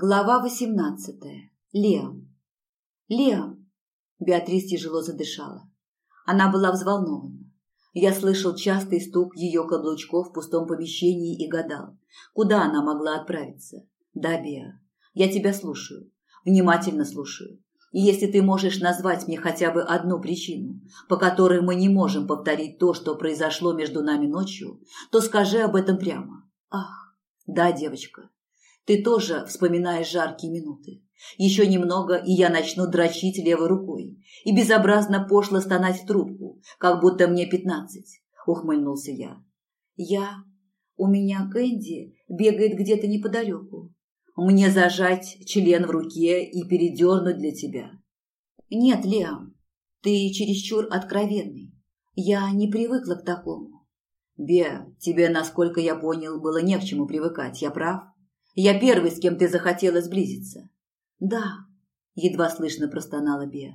Глава восемнадцатая. Леон. Леон. Беатрис тяжело задышала. Она была взволнована. Я слышал частый стук ее каблучков в пустом помещении и гадал, куда она могла отправиться. Да, Беа, я тебя слушаю. Внимательно слушаю. И если ты можешь назвать мне хотя бы одну причину, по которой мы не можем повторить то, что произошло между нами ночью, то скажи об этом прямо. Ах, да, девочка, ты тоже вспоминаешь жаркие минуты. Еще немного, и я начну дрочить левой рукой и безобразно пошло стонать в трубку, как будто мне пятнадцать, — ухмыльнулся я. Я... У меня Кэнди бегает где-то неподалеку. Мне зажать член в руке и передернуть для тебя. Нет, Леон, ты чересчур откровенный. Я не привыкла к такому. Бе, тебе, насколько я понял, было не к чему привыкать, я прав? Я первый, с кем ты захотела сблизиться. Да, едва слышно простонала Беа.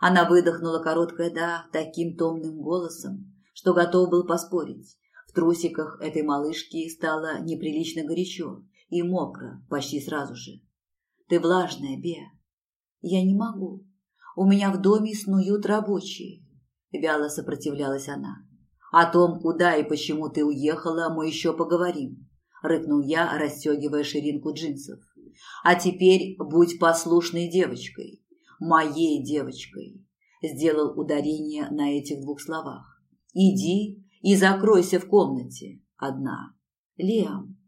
Она выдохнула короткое «да» таким томным голосом, что готов был поспорить. В трусиках этой малышки стало неприлично горячо и мокро почти сразу же. «Ты влажная, Беа». «Я не могу. У меня в доме снуют рабочие», — вяло сопротивлялась она. «О том, куда и почему ты уехала, мы еще поговорим рыкнул я, расстегивая ширинку джинсов. А теперь будь послушной девочкой, моей девочкой. Сделал ударение на этих двух словах. Иди и закройся в комнате одна. Лиам,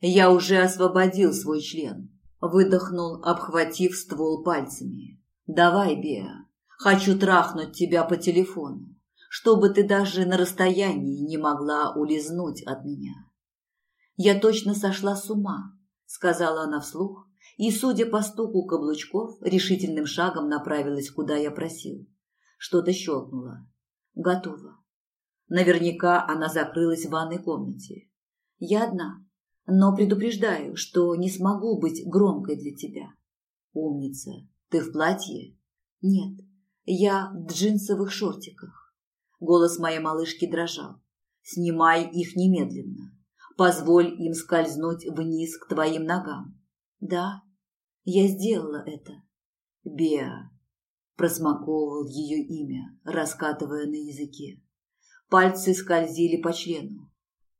я уже освободил свой член. Выдохнул, обхватив ствол пальцами. Давай, Беа, хочу трахнуть тебя по телефону, чтобы ты даже на расстоянии не могла улизнуть от меня. «Я точно сошла с ума», — сказала она вслух, и, судя по стуку каблучков, решительным шагом направилась, куда я просил. Что-то щелкнуло. Готово. Наверняка она закрылась в ванной комнате. Я одна, но предупреждаю, что не смогу быть громкой для тебя. Умница. Ты в платье? Нет, я в джинсовых шортиках. Голос моей малышки дрожал. Снимай их немедленно. Позволь им скользнуть вниз к твоим ногам. Да, я сделала это. Беа. Просмаковывал ее имя, раскатывая на языке. Пальцы скользили по члену.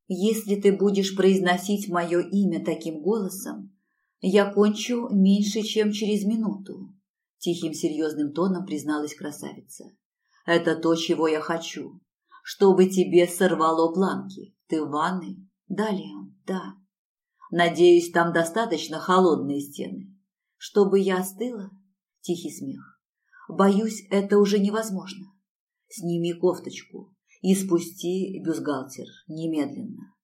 Если ты будешь произносить мое имя таким голосом, я кончу меньше, чем через минуту. Тихим серьезным тоном призналась красавица. Это то, чего я хочу. Чтобы тебе сорвало планки. Ты в ванной, да, Леон, да. Надеюсь, там достаточно холодные стены. Чтобы я остыла? Тихий смех. Боюсь, это уже невозможно. Сними кофточку и спусти бюстгальтер немедленно.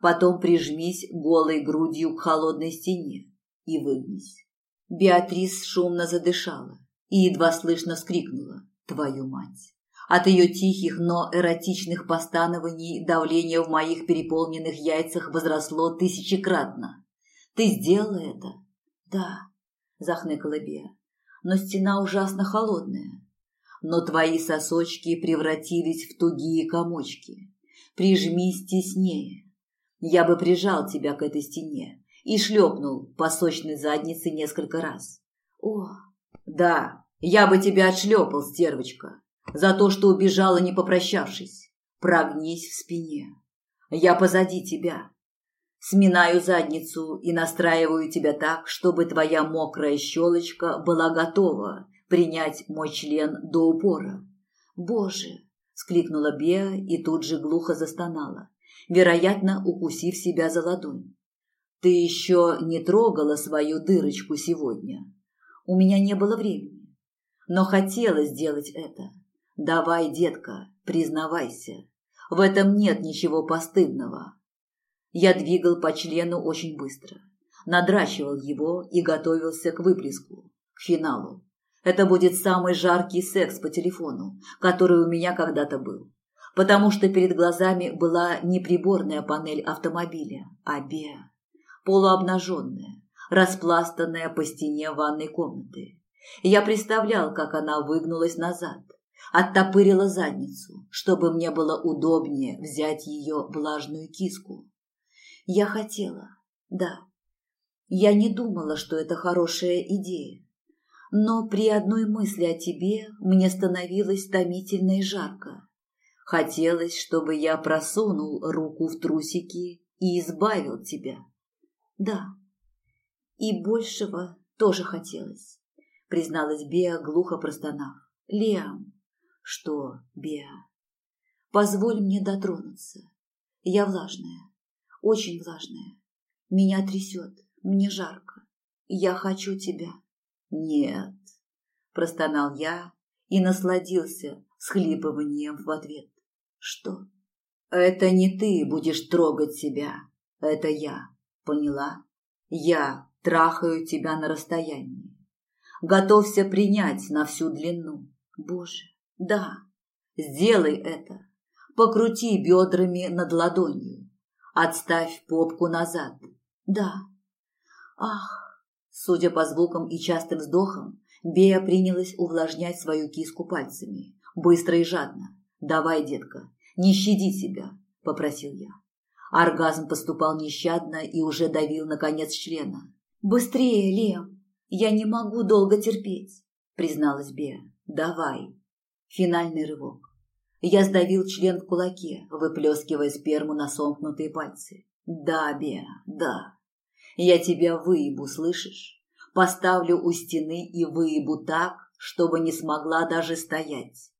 Потом прижмись голой грудью к холодной стене и выгнись. Беатрис шумно задышала и едва слышно вскрикнула «Твою мать!». От ее тихих, но эротичных постанований давление в моих переполненных яйцах возросло тысячекратно. «Ты сделала это?» «Да», – захныкала Беа. «Но стена ужасно холодная. Но твои сосочки превратились в тугие комочки. Прижмись теснее. Я бы прижал тебя к этой стене и шлепнул по сочной заднице несколько раз. О, да, я бы тебя отшлепал, стервочка, за то, что убежала, не попрощавшись. Прогнись в спине. Я позади тебя. Сминаю задницу и настраиваю тебя так, чтобы твоя мокрая щелочка была готова принять мой член до упора. Боже! Скликнула Беа и тут же глухо застонала, вероятно, укусив себя за ладонь. Ты еще не трогала свою дырочку сегодня. У меня не было времени, но хотела сделать это. Давай, детка, признавайся. В этом нет ничего постыдного. Я двигал по члену очень быстро, надращивал его и готовился к выплеску, к финалу. Это будет самый жаркий секс по телефону, который у меня когда-то был, потому что перед глазами была не приборная панель автомобиля, а Беа, полуобнаженная, распластанная по стене ванной комнаты. Я представлял, как она выгнулась назад, оттопырила задницу, чтобы мне было удобнее взять ее влажную киску. Я хотела, да. Я не думала, что это хорошая идея. Но при одной мысли о тебе мне становилось томительно и жарко. Хотелось, чтобы я просунул руку в трусики и избавил тебя. Да, и большего тоже хотелось, призналась Беа, глухо простонав. Лиам, что, Беа, позволь мне дотронуться. Я влажная, очень влажная. Меня трясет, мне жарко. Я хочу тебя. Нет, простонал я и насладился схлипыванием в ответ. Что? Это не ты будешь трогать себя, это я. Поняла? Я трахаю тебя на расстоянии. Готовься принять на всю длину. Боже, да, сделай это. Покрути бедрами над ладонью. Отставь попку назад. Да. Ах, судя по звукам и частым вздохам, Бея принялась увлажнять свою киску пальцами, быстро и жадно. «Давай, детка, не щади себя», – попросил я. Оргазм поступал нещадно и уже давил на конец члена. «Быстрее, Лем! Я не могу долго терпеть», – призналась Беа. «Давай». Финальный рывок. Я сдавил член в кулаке, выплескивая сперму на сомкнутые пальцы. «Да, Беа, да. Я тебя выебу, слышишь? Поставлю у стены и выебу так, чтобы не смогла даже стоять.